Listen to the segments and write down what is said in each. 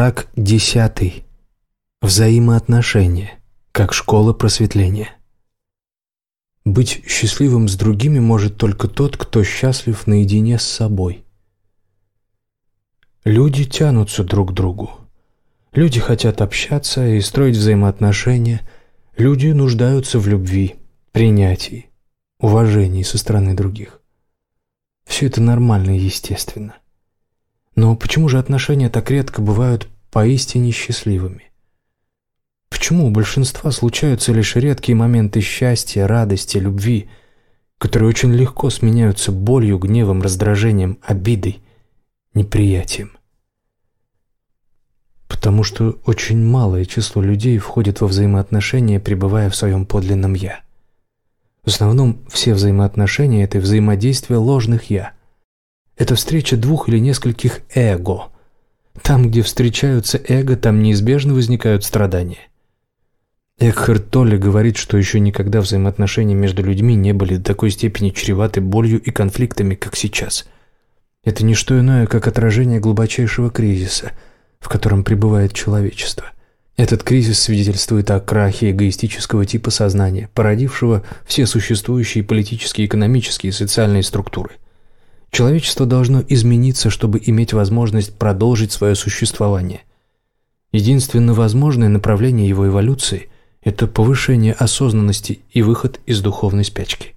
Шаг десятый. Взаимоотношения, как школа просветления. Быть счастливым с другими может только тот, кто счастлив наедине с собой. Люди тянутся друг к другу. Люди хотят общаться и строить взаимоотношения. Люди нуждаются в любви, принятии, уважении со стороны других. Все это нормально и естественно. Но почему же отношения так редко бывают поистине счастливыми? Почему у большинства случаются лишь редкие моменты счастья, радости, любви, которые очень легко сменяются болью, гневом, раздражением, обидой, неприятием? Потому что очень малое число людей входит во взаимоотношения, пребывая в своем подлинном «я». В основном все взаимоотношения – это взаимодействие ложных «я». Это встреча двух или нескольких эго. Там, где встречаются эго, там неизбежно возникают страдания. Экхард Толле говорит, что еще никогда взаимоотношения между людьми не были до такой степени чреваты болью и конфликтами, как сейчас. Это не что иное, как отражение глубочайшего кризиса, в котором пребывает человечество. Этот кризис свидетельствует о крахе эгоистического типа сознания, породившего все существующие политические, экономические и социальные структуры. Человечество должно измениться, чтобы иметь возможность продолжить свое существование. Единственно возможное направление его эволюции – это повышение осознанности и выход из духовной спячки.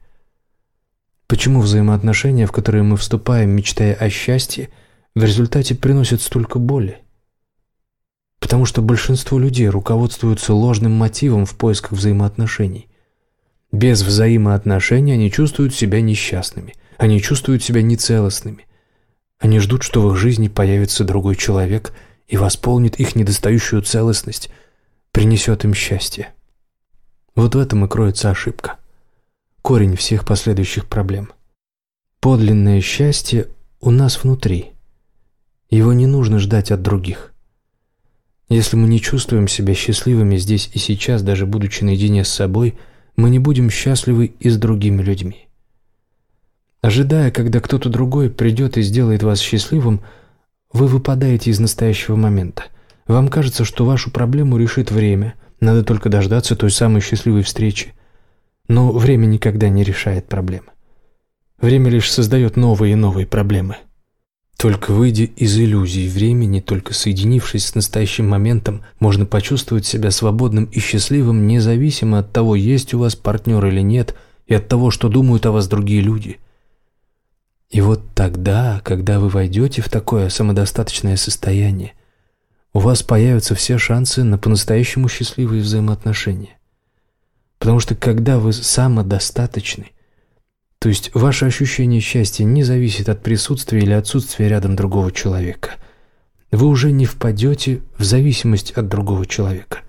Почему взаимоотношения, в которые мы вступаем, мечтая о счастье, в результате приносят столько боли? Потому что большинство людей руководствуются ложным мотивом в поисках взаимоотношений. Без взаимоотношений они чувствуют себя несчастными, они чувствуют себя нецелостными. Они ждут, что в их жизни появится другой человек и восполнит их недостающую целостность, принесет им счастье. Вот в этом и кроется ошибка. Корень всех последующих проблем. Подлинное счастье у нас внутри. Его не нужно ждать от других. Если мы не чувствуем себя счастливыми здесь и сейчас, даже будучи наедине с собой, мы не будем счастливы и с другими людьми. Ожидая, когда кто-то другой придет и сделает вас счастливым, вы выпадаете из настоящего момента. Вам кажется, что вашу проблему решит время, надо только дождаться той самой счастливой встречи. Но время никогда не решает проблемы. Время лишь создает новые и новые проблемы. Только выйдя из иллюзий времени, только соединившись с настоящим моментом, можно почувствовать себя свободным и счастливым, независимо от того, есть у вас партнер или нет, и от того, что думают о вас другие люди. И вот тогда, когда вы войдете в такое самодостаточное состояние, у вас появятся все шансы на по-настоящему счастливые взаимоотношения. Потому что когда вы самодостаточны, то есть ваше ощущение счастья не зависит от присутствия или отсутствия рядом другого человека, вы уже не впадете в зависимость от другого человека.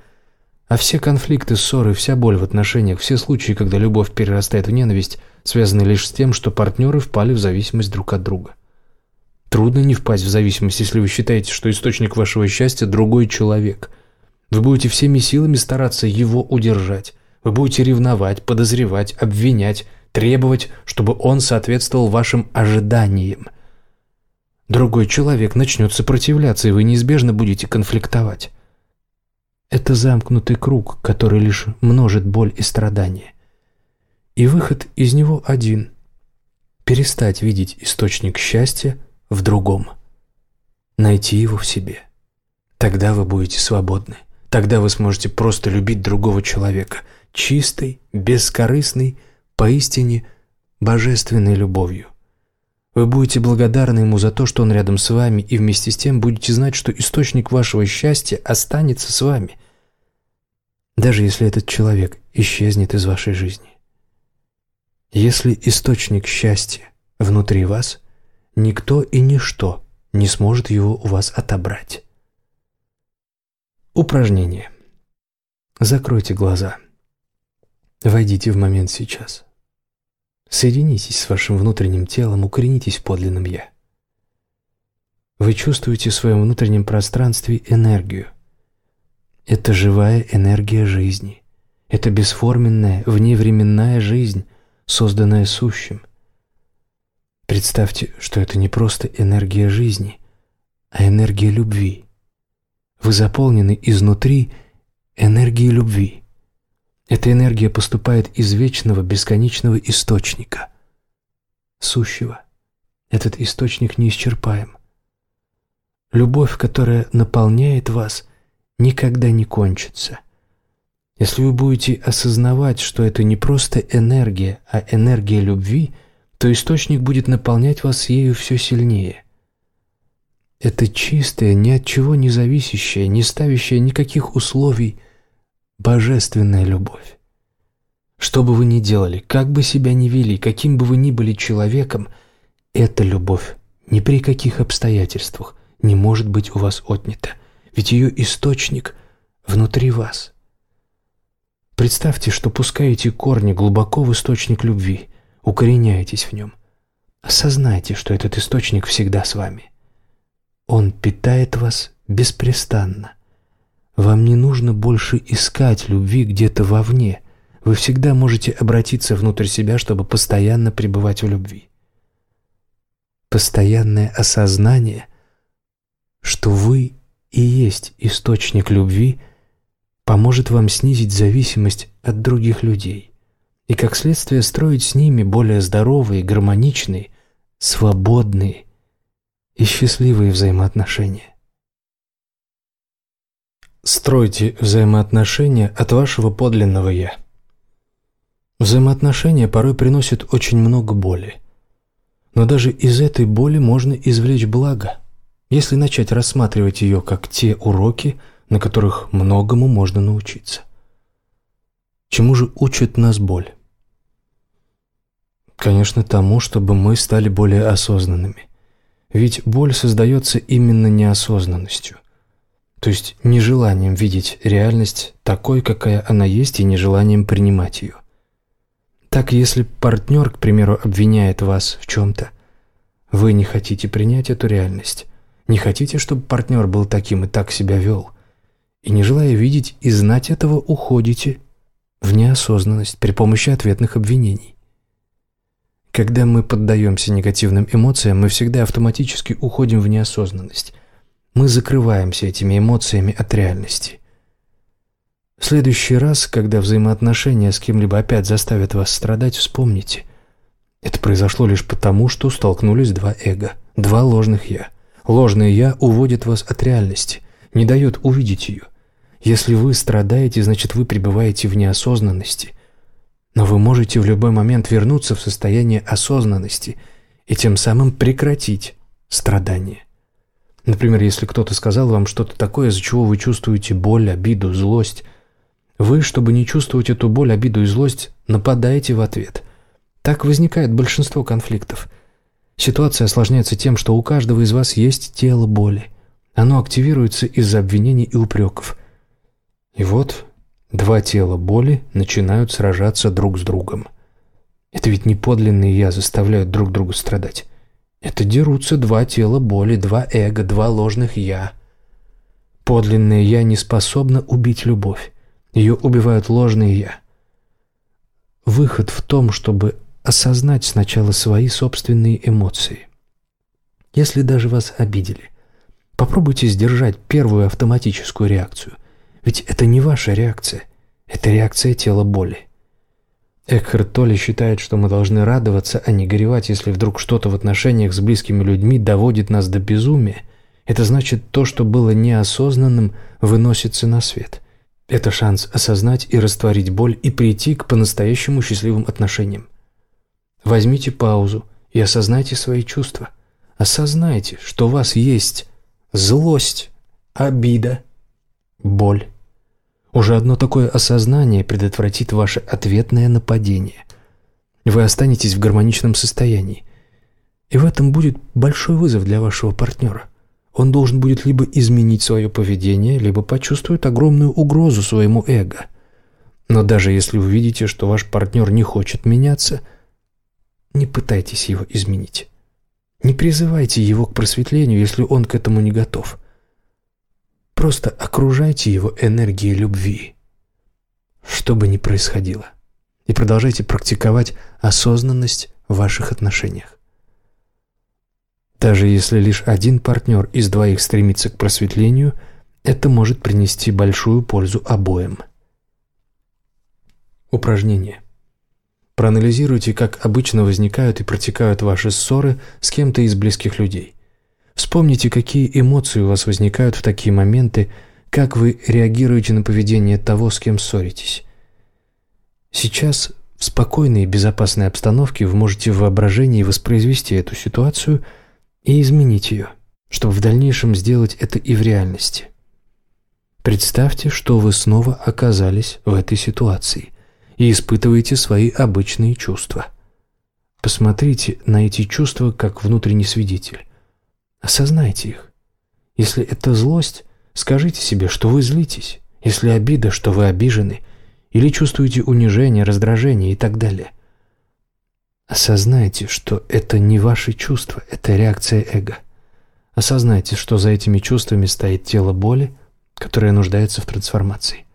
А все конфликты, ссоры, вся боль в отношениях, все случаи, когда любовь перерастает в ненависть, связаны лишь с тем, что партнеры впали в зависимость друг от друга. Трудно не впасть в зависимость, если вы считаете, что источник вашего счастья – другой человек. Вы будете всеми силами стараться его удержать. Вы будете ревновать, подозревать, обвинять, требовать, чтобы он соответствовал вашим ожиданиям. Другой человек начнет сопротивляться, и вы неизбежно будете конфликтовать. Это замкнутый круг, который лишь множит боль и страдания. И выход из него один – перестать видеть источник счастья – в другом. Найти его в себе. Тогда вы будете свободны. Тогда вы сможете просто любить другого человека, чистой, бескорыстной, поистине божественной любовью. Вы будете благодарны ему за то, что он рядом с вами, и вместе с тем будете знать, что источник вашего счастья останется с вами, даже если этот человек исчезнет из вашей жизни. Если источник счастья внутри вас, Никто и ничто не сможет его у вас отобрать. Упражнение. Закройте глаза. Войдите в момент сейчас. Соединитесь с вашим внутренним телом, укоренитесь в подлинном «Я». Вы чувствуете в своем внутреннем пространстве энергию. Это живая энергия жизни. Это бесформенная, вневременная жизнь, созданная сущим – Представьте, что это не просто энергия жизни, а энергия любви. Вы заполнены изнутри энергией любви. Эта энергия поступает из вечного, бесконечного источника, сущего. Этот источник неисчерпаем. Любовь, которая наполняет вас, никогда не кончится. Если вы будете осознавать, что это не просто энергия, а энергия любви, то источник будет наполнять вас ею все сильнее. Это чистая, ни от чего не зависящая, не ставящая никаких условий, божественная любовь. Что бы вы ни делали, как бы себя ни вели, каким бы вы ни были человеком, эта любовь ни при каких обстоятельствах не может быть у вас отнята, ведь ее источник внутри вас. Представьте, что пускаете корни глубоко в источник любви, укореняетесь в нем. Осознайте, что этот источник всегда с вами. Он питает вас беспрестанно. Вам не нужно больше искать любви где-то вовне. Вы всегда можете обратиться внутрь себя, чтобы постоянно пребывать в любви. Постоянное осознание, что вы и есть источник любви, поможет вам снизить зависимость от других людей и, как следствие, строить с ними более здоровые, гармоничные, свободные и счастливые взаимоотношения. Стройте взаимоотношения от вашего подлинного «я». Взаимоотношения порой приносят очень много боли. Но даже из этой боли можно извлечь благо, если начать рассматривать ее как те уроки, на которых многому можно научиться. Чему же учит нас боль? Конечно, тому, чтобы мы стали более осознанными. Ведь боль создается именно неосознанностью, то есть нежеланием видеть реальность такой, какая она есть, и нежеланием принимать ее. Так, если партнер, к примеру, обвиняет вас в чем-то, вы не хотите принять эту реальность, не хотите, чтобы партнер был таким и так себя вел, и не желая видеть и знать этого, уходите в неосознанность при помощи ответных обвинений. Когда мы поддаемся негативным эмоциям, мы всегда автоматически уходим в неосознанность. Мы закрываемся этими эмоциями от реальности. В следующий раз, когда взаимоотношения с кем-либо опять заставят вас страдать, вспомните. Это произошло лишь потому, что столкнулись два эго, два ложных «я». Ложное «я» уводит вас от реальности, не дает увидеть ее. Если вы страдаете, значит вы пребываете в неосознанности – но вы можете в любой момент вернуться в состояние осознанности и тем самым прекратить страдание. Например, если кто-то сказал вам что-то такое, из-за чего вы чувствуете боль, обиду, злость, вы, чтобы не чувствовать эту боль, обиду и злость, нападаете в ответ. Так возникает большинство конфликтов. Ситуация осложняется тем, что у каждого из вас есть тело боли. Оно активируется из-за обвинений и упреков. И вот Два тела боли начинают сражаться друг с другом. Это ведь не подлинные «я» заставляют друг друга страдать. Это дерутся два тела боли, два эго, два ложных «я». Подлинное «я» не способно убить любовь. Ее убивают ложные «я». Выход в том, чтобы осознать сначала свои собственные эмоции. Если даже вас обидели, попробуйте сдержать первую автоматическую реакцию. Ведь это не ваша реакция, это реакция тела боли. Экхард Толли считает, что мы должны радоваться, а не горевать, если вдруг что-то в отношениях с близкими людьми доводит нас до безумия. Это значит, то, что было неосознанным, выносится на свет. Это шанс осознать и растворить боль и прийти к по-настоящему счастливым отношениям. Возьмите паузу и осознайте свои чувства. Осознайте, что у вас есть злость, обида, боль. Уже одно такое осознание предотвратит ваше ответное нападение. Вы останетесь в гармоничном состоянии. И в этом будет большой вызов для вашего партнера. Он должен будет либо изменить свое поведение, либо почувствует огромную угрозу своему эго. Но даже если вы видите, что ваш партнер не хочет меняться, не пытайтесь его изменить. Не призывайте его к просветлению, если он к этому не готов. Просто окружайте его энергией любви, что бы ни происходило, и продолжайте практиковать осознанность в ваших отношениях. Даже если лишь один партнер из двоих стремится к просветлению, Это может принести большую пользу обоим. Упражнение. Проанализируйте, как обычно возникают и протекают ваши ссоры с кем-то из близких людей. Вспомните, какие эмоции у вас возникают в такие моменты, как вы реагируете на поведение того, с кем ссоритесь. Сейчас в спокойной и безопасной обстановке вы можете в воображении воспроизвести эту ситуацию и изменить ее, чтобы в дальнейшем сделать это и в реальности. Представьте, что вы снова оказались в этой ситуации и испытываете свои обычные чувства. Посмотрите на эти чувства как внутренний свидетель. Осознайте их. Если это злость, скажите себе, что вы злитесь. Если обида, что вы обижены. Или чувствуете унижение, раздражение и так далее. Осознайте, что это не ваши чувства, это реакция эго. Осознайте, что за этими чувствами стоит тело боли, которое нуждается в трансформации.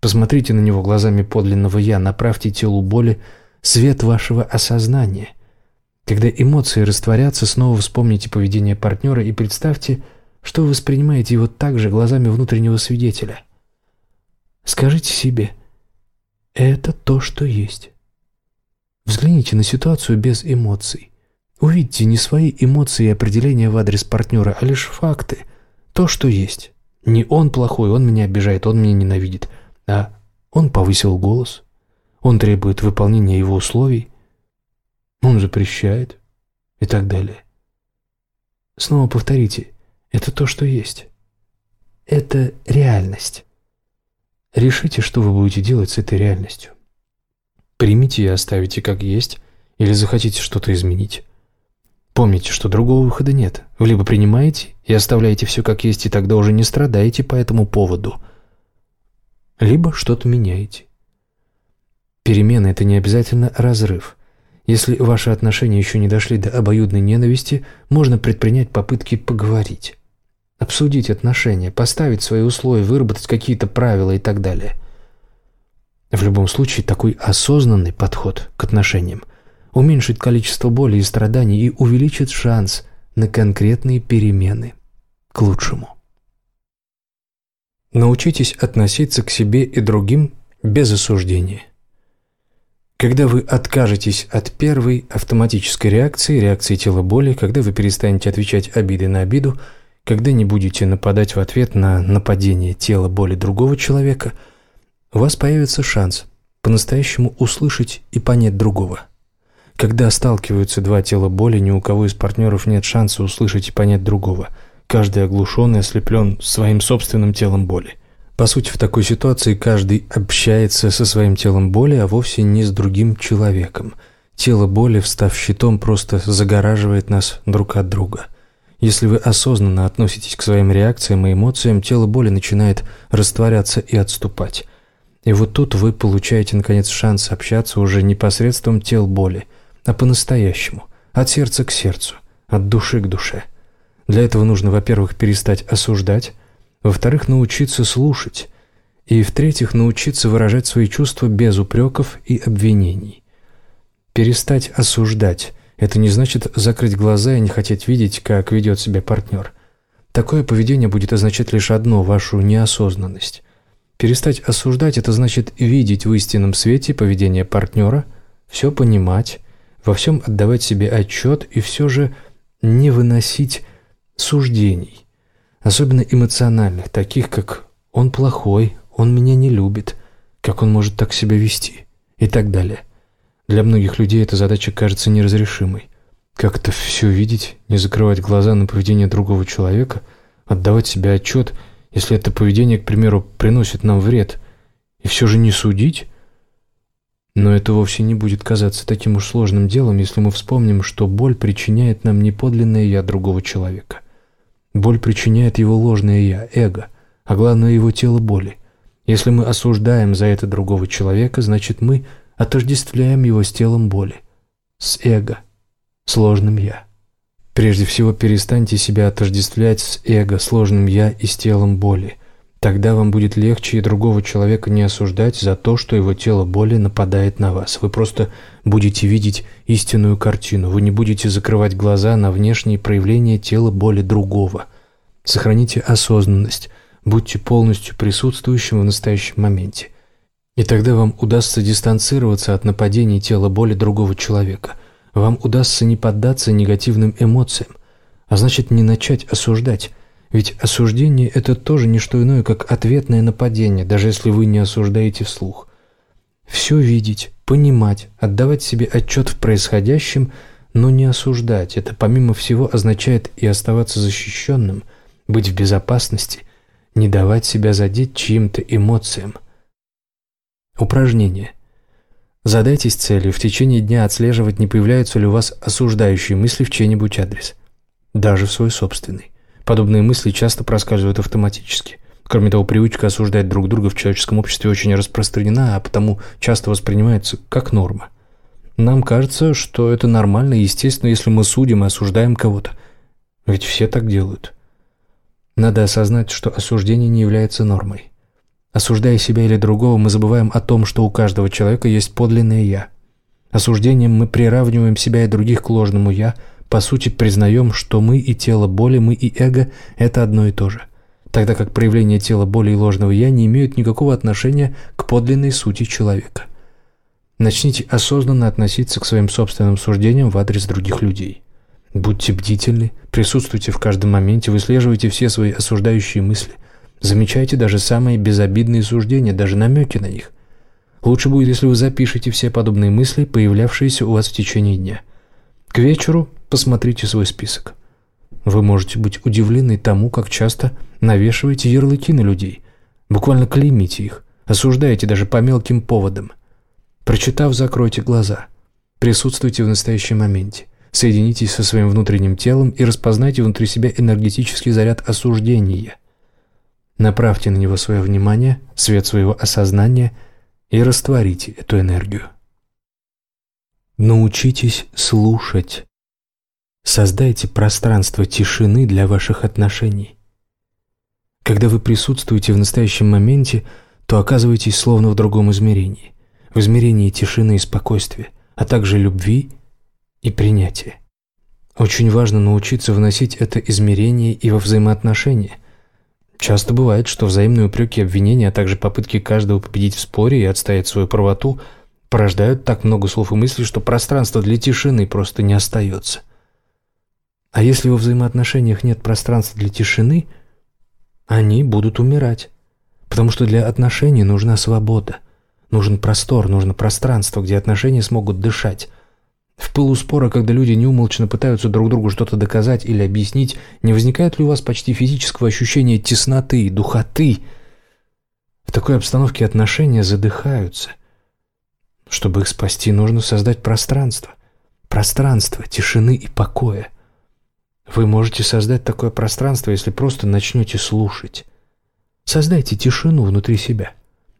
Посмотрите на него глазами подлинного «я», направьте телу боли свет вашего осознания. Когда эмоции растворятся, снова вспомните поведение партнера и представьте, что вы воспринимаете его также глазами внутреннего свидетеля. Скажите себе «это то, что есть». Взгляните на ситуацию без эмоций. Увидьте не свои эмоции и определения в адрес партнера, а лишь факты, то, что есть. Не он плохой, он меня обижает, он меня ненавидит – а он повысил голос, он требует выполнения его условий, он запрещает и так далее. Снова повторите, это то, что есть. Это реальность. Решите, что вы будете делать с этой реальностью. Примите и оставите как есть, или захотите что-то изменить. Помните, что другого выхода нет. Вы либо принимаете и оставляете все как есть, и тогда уже не страдаете по этому поводу – либо что-то меняете. Перемена – это не обязательно разрыв. Если ваши отношения еще не дошли до обоюдной ненависти, можно предпринять попытки поговорить, обсудить отношения, поставить свои условия, выработать какие-то правила и так далее. В любом случае, такой осознанный подход к отношениям уменьшит количество боли и страданий и увеличит шанс на конкретные перемены к лучшему. Научитесь относиться к себе и другим без осуждения. Когда вы откажетесь от первой автоматической реакции, реакции тела боли, когда вы перестанете отвечать обидой на обиду, когда не будете нападать в ответ на нападение тела боли другого человека, у вас появится шанс по-настоящему услышать и понять другого. Когда сталкиваются два тела боли, ни у кого из партнеров нет шанса услышать и понять другого – Каждый оглушен и ослеплен своим собственным телом боли. По сути, в такой ситуации каждый общается со своим телом боли, а вовсе не с другим человеком. Тело боли, встав щитом, просто загораживает нас друг от друга. Если вы осознанно относитесь к своим реакциям и эмоциям, тело боли начинает растворяться и отступать. И вот тут вы получаете, наконец, шанс общаться уже не посредством тел боли, а по-настоящему, от сердца к сердцу, от души к душе – для этого нужно, во-первых, перестать осуждать, во-вторых, научиться слушать, и, в-третьих, научиться выражать свои чувства без упреков и обвинений. Перестать осуждать – это не значит закрыть глаза и не хотеть видеть, как ведет себя партнер. Такое поведение будет означать лишь одно – вашу неосознанность. Перестать осуждать – это значит видеть в истинном свете поведение партнера, все понимать, во всем отдавать себе отчет и все же не выносить суждений, особенно эмоциональных, таких как «он плохой», «он меня не любит», «как он может так себя вести» и так далее. Для многих людей эта задача кажется неразрешимой. Как это все видеть, не закрывать глаза на поведение другого человека, отдавать себе отчет, если это поведение, к примеру, приносит нам вред, и все же не судить? Но это вовсе не будет казаться таким уж сложным делом, если мы вспомним, что боль причиняет нам не подлинное «я» другого человека. Боль причиняет его ложное «я», эго, а главное его тело боли. Если мы осуждаем за это другого человека, значит мы отождествляем его с телом боли, с эго, с ложным «я». Прежде всего перестаньте себя отождествлять с эго, сложным «я» и с телом боли. Тогда вам будет легче и другого человека не осуждать за то, что его тело боли нападает на вас. Вы просто будете видеть истинную картину. Вы не будете закрывать глаза на внешние проявления тела боли другого. Сохраните осознанность. Будьте полностью присутствующим в настоящем моменте. И тогда вам удастся дистанцироваться от нападений тела боли другого человека. Вам удастся не поддаться негативным эмоциям, а значит не начать осуждать. Ведь осуждение – это тоже не что иное, как ответное нападение, даже если вы не осуждаете вслух. Все видеть, понимать, отдавать себе отчет в происходящем, но не осуждать – это помимо всего означает и оставаться защищенным, быть в безопасности, не давать себя задеть чьим-то эмоциям – Упражнение. Задайтесь целью в течение дня отслеживать, не появляются ли у вас осуждающие мысли в чей-нибудь адрес. Даже в свой собственный. Подобные мысли часто проскальзывают автоматически. Кроме того, привычка осуждать друг друга в человеческом обществе очень распространена, а потому часто воспринимается как норма. Нам кажется, что это нормально и естественно, если мы судим и осуждаем кого-то. Ведь все так делают. Надо осознать, что осуждение не является нормой. Осуждая себя или другого, мы забываем о том, что у каждого человека есть подлинное «я». Осуждением мы приравниваем себя и других к ложному «я», по сути признаем, что мы и тело боли, мы и эго – это одно и то же, тогда как проявление тела боли и ложного «я» не имеют никакого отношения к подлинной сути человека. Начните осознанно относиться к своим собственным суждениям в адрес других людей. Будьте бдительны, присутствуйте в каждом моменте, выслеживайте все свои осуждающие мысли – Замечайте даже самые безобидные суждения, даже намеки на них. Лучше будет, если вы запишете все подобные мысли, появлявшиеся у вас в течение дня. К вечеру посмотрите свой список. Вы можете быть удивлены тому, как часто навешиваете ярлыки на людей, буквально клеймите их, осуждаете даже по мелким поводам. Прочитав, закройте глаза. Присутствуйте в настоящем моменте. Соединитесь со своим внутренним телом и распознайте внутри себя энергетический заряд осуждения – Направьте на него свое внимание, свет своего осознания и растворите эту энергию. Научитесь слушать. Создайте пространство тишины для ваших отношений. Когда вы присутствуете в настоящем моменте, то оказываетесь словно в другом измерении, в измерении тишины и спокойствия, а также любви и принятия. Очень важно научиться вносить это измерение и во взаимоотношения – Часто бывает, что взаимные упреки и обвинения, а также попытки каждого победить в споре и отстоять свою правоту порождают так много слов и мыслей, что пространства для тишины просто не остается. А если во взаимоотношениях нет пространства для тишины, они будут умирать. Потому что для отношений нужна свобода, нужен простор, нужно пространство, где отношения смогут дышать, в пылу спора, когда люди неумолчно пытаются друг другу что-то доказать или объяснить, не возникает ли у вас почти физического ощущения тесноты, духоты? В такой обстановке отношения задыхаются. Чтобы их спасти, нужно создать пространство. Пространство тишины и покоя. Вы можете создать такое пространство, если просто начнете слушать. Создайте тишину внутри себя.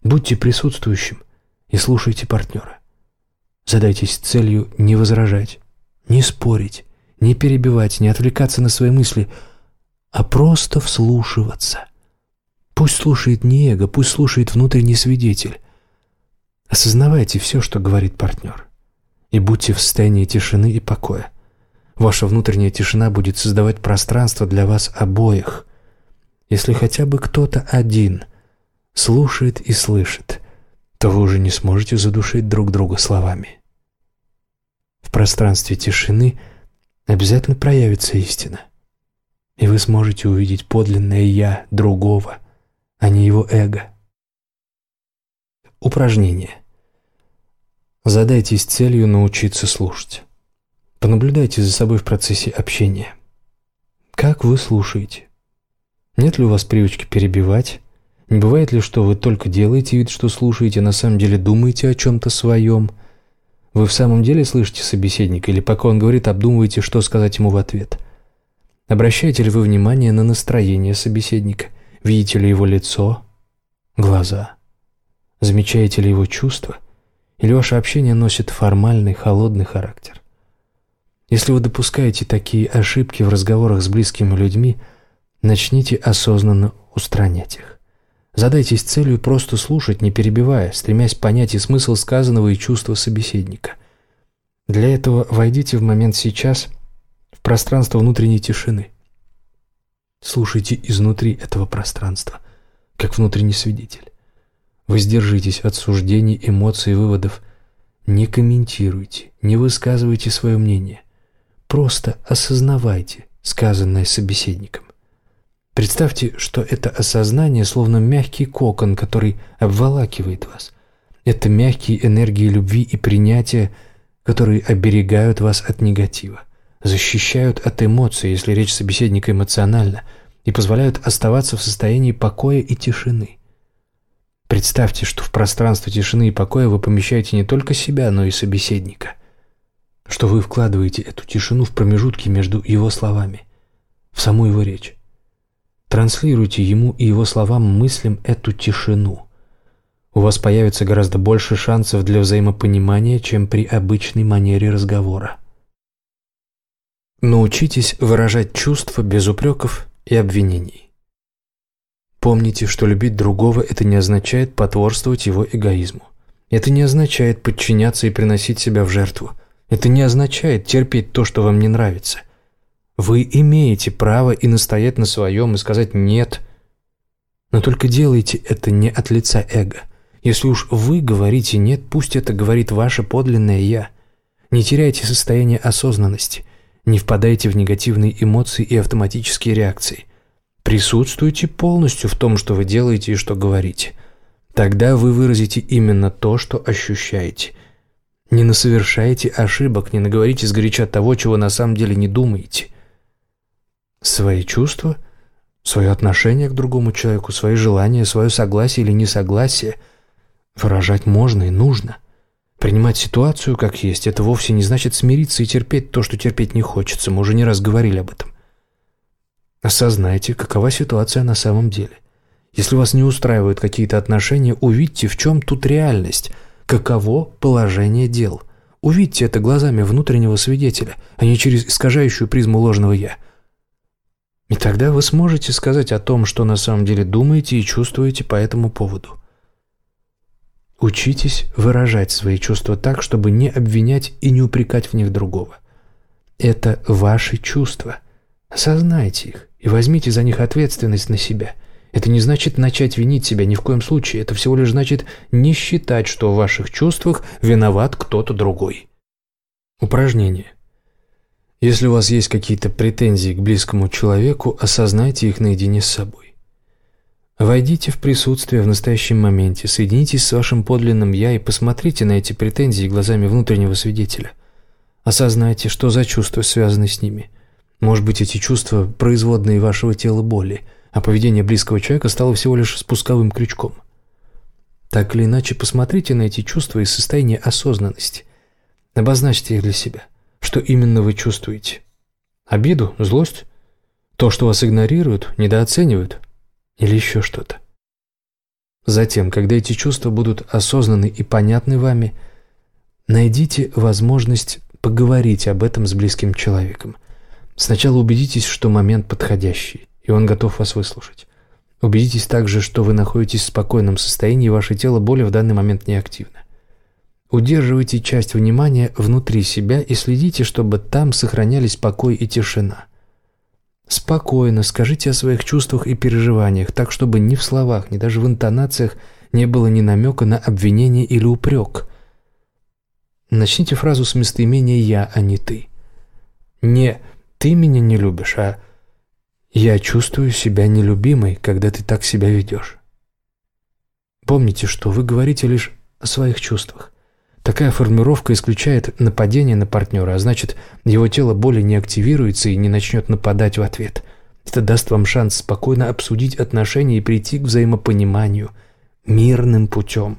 Будьте присутствующим и слушайте партнера. Задайтесь целью не возражать, не спорить, не перебивать, не отвлекаться на свои мысли, а просто вслушиваться. Пусть слушает не эго, пусть слушает внутренний свидетель. Осознавайте все, что говорит партнер, и будьте в состоянии тишины и покоя. Ваша внутренняя тишина будет создавать пространство для вас обоих. Если хотя бы кто-то один слушает и слышит – то вы уже не сможете задушить друг друга словами. В пространстве тишины обязательно проявится истина, и вы сможете увидеть подлинное «я» другого, а не его эго. Упражнение. Задайтесь целью научиться слушать. Понаблюдайте за собой в процессе общения. Как вы слушаете? Нет ли у вас привычки перебивать, не бывает ли, что вы только делаете вид, что слушаете, а на самом деле думаете о чем-то своем? Вы в самом деле слышите собеседника, или пока он говорит, обдумываете, что сказать ему в ответ? Обращаете ли вы внимание на настроение собеседника? Видите ли его лицо, глаза? Замечаете ли его чувства? Или ваше общение носит формальный, холодный характер? Если вы допускаете такие ошибки в разговорах с близкими людьми, начните осознанно устранять их. Задайтесь целью просто слушать, не перебивая, стремясь понять и смысл сказанного и чувства собеседника. Для этого войдите в момент сейчас в пространство внутренней тишины. Слушайте изнутри этого пространства. как внутренний свидетель. Воздержитесь от суждений, эмоций и выводов. Не комментируйте, не высказывайте свое мнение. Просто осознавайте сказанное собеседником. Представьте, что это осознание словно мягкий кокон, который обволакивает вас. Это мягкие энергии любви и принятия, которые оберегают вас от негатива, защищают от эмоций, если речь собеседника эмоциональна, и позволяют оставаться в состоянии покоя и тишины. Представьте, что в пространство тишины и покоя вы помещаете не только себя, но и собеседника. Что вы вкладываете эту тишину в промежутки между его словами, в саму его речь. Транслируйте ему и его словам, мыслям эту тишину. У вас появится гораздо больше шансов для взаимопонимания, чем при обычной манере разговора. Научитесь выражать чувства без упреков и обвинений. Помните, что любить другого – это не означает потворствовать его эгоизму. Это не означает подчиняться и приносить себя в жертву. Это не означает терпеть то, что вам не нравится. Вы имеете право и настоять на своем, и сказать «нет». Но только делайте это не от лица эго. Если уж вы говорите «нет», пусть это говорит ваше подлинное «я». Не теряйте состояние осознанности, не впадайте в негативные эмоции и автоматические реакции – Присутствуйте полностью в том, что вы делаете и что говорите. Тогда вы выразите именно то, что ощущаете. Не насовершайте ошибок, не наговорите сгоряча того, чего на самом деле не думаете. Свои чувства, свое отношение к другому человеку, свои желания, свое согласие или несогласие выражать можно и нужно. Принимать ситуацию как есть – это вовсе не значит смириться и терпеть то, что терпеть не хочется. Мы уже не раз говорили об этом. Осознайте, какова ситуация на самом деле. Если вас не устраивают какие-то отношения, увидьте, в чем тут реальность, каково положение дел. Увидьте это глазами внутреннего свидетеля, а не через искажающую призму ложного «я». И тогда вы сможете сказать о том, что на самом деле думаете и чувствуете по этому поводу. Учитесь выражать свои чувства так, чтобы не обвинять и не упрекать в них другого. Это ваши чувства. Осознайте их и возьмите за них ответственность на себя. Это не значит начать винить себя ни в коем случае. Это всего лишь значит не считать, что в ваших чувствах виноват кто-то другой. Упражнение. Если у вас есть какие-то претензии к близкому человеку, осознайте их наедине с собой. Войдите в присутствие в настоящем моменте, соединитесь с вашим подлинным «я» и посмотрите на эти претензии глазами внутреннего свидетеля. Осознайте, что за чувства связаны с ними – может быть, эти чувства – производные вашего тела боли, а поведение близкого человека стало всего лишь спусковым крючком. Так или иначе, посмотрите на эти чувства из состояния осознанности. Обозначьте их для себя. Что именно вы чувствуете? Обиду? Злость? То, что вас игнорируют, недооценивают? Или еще что-то? Затем, когда эти чувства будут осознаны и понятны вами, найдите возможность поговорить об этом с близким человеком – Сначала убедитесь, что момент подходящий, и он готов вас выслушать. Убедитесь также, что вы находитесь в спокойном состоянии, и ваше тело боли в данный момент не активно. Удерживайте часть внимания внутри себя и следите, чтобы там сохранялись покой и тишина. Спокойно скажите о своих чувствах и переживаниях, так чтобы ни в словах, ни даже в интонациях не было ни намека на обвинение или упрек. Начните фразу с местоимения «я», а не «ты». Не ты меня не любишь, а я чувствую себя нелюбимой, когда ты так себя ведешь. Помните, что вы говорите лишь о своих чувствах. Такая формировка исключает нападение на партнера, а значит, его тело более не активируется и не начнет нападать в ответ. Это даст вам шанс спокойно обсудить отношения и прийти к взаимопониманию мирным путем.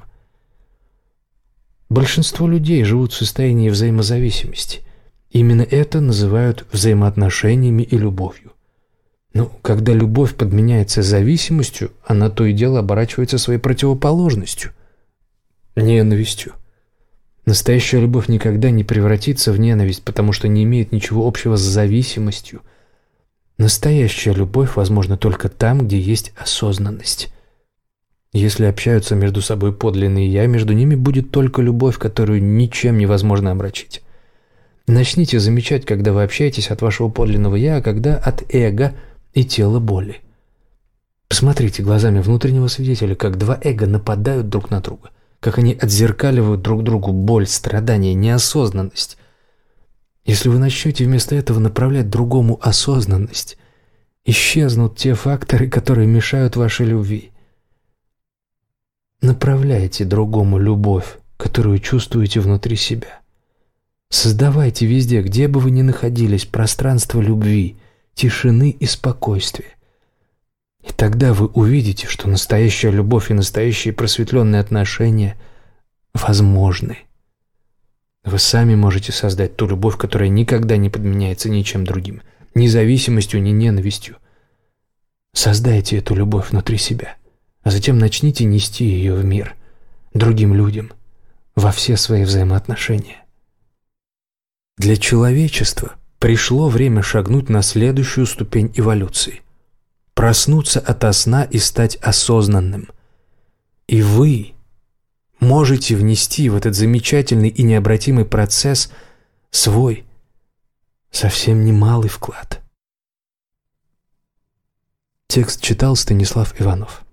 Большинство людей живут в состоянии взаимозависимости. Именно это называют взаимоотношениями и любовью. Но когда любовь подменяется зависимостью, она то и дело оборачивается своей противоположностью – ненавистью. Настоящая любовь никогда не превратится в ненависть, потому что не имеет ничего общего с зависимостью. Настоящая любовь возможна только там, где есть осознанность. Если общаются между собой подлинные «я», между ними будет только любовь, которую ничем невозможно омрачить. Начните замечать, когда вы общаетесь от вашего подлинного «я», а когда от эго и тела боли. Посмотрите глазами внутреннего свидетеля, как два эго нападают друг на друга, как они отзеркаливают друг другу боль, страдания, неосознанность. Если вы начнете вместо этого направлять другому осознанность, исчезнут те факторы, которые мешают вашей любви. Направляйте другому любовь, которую чувствуете внутри себя. Создавайте везде, где бы вы ни находились, пространство любви, тишины и спокойствия. И тогда вы увидите, что настоящая любовь и настоящие просветленные отношения возможны. Вы сами можете создать ту любовь, которая никогда не подменяется ничем другим, ни зависимостью, ни ненавистью. Создайте эту любовь внутри себя – а затем начните нести ее в мир, другим людям, во все свои взаимоотношения. Для человечества пришло время шагнуть на следующую ступень эволюции, проснуться ото сна и стать осознанным. И вы можете внести в этот замечательный и необратимый процесс свой совсем немалый вклад. Текст читал Станислав Иванов.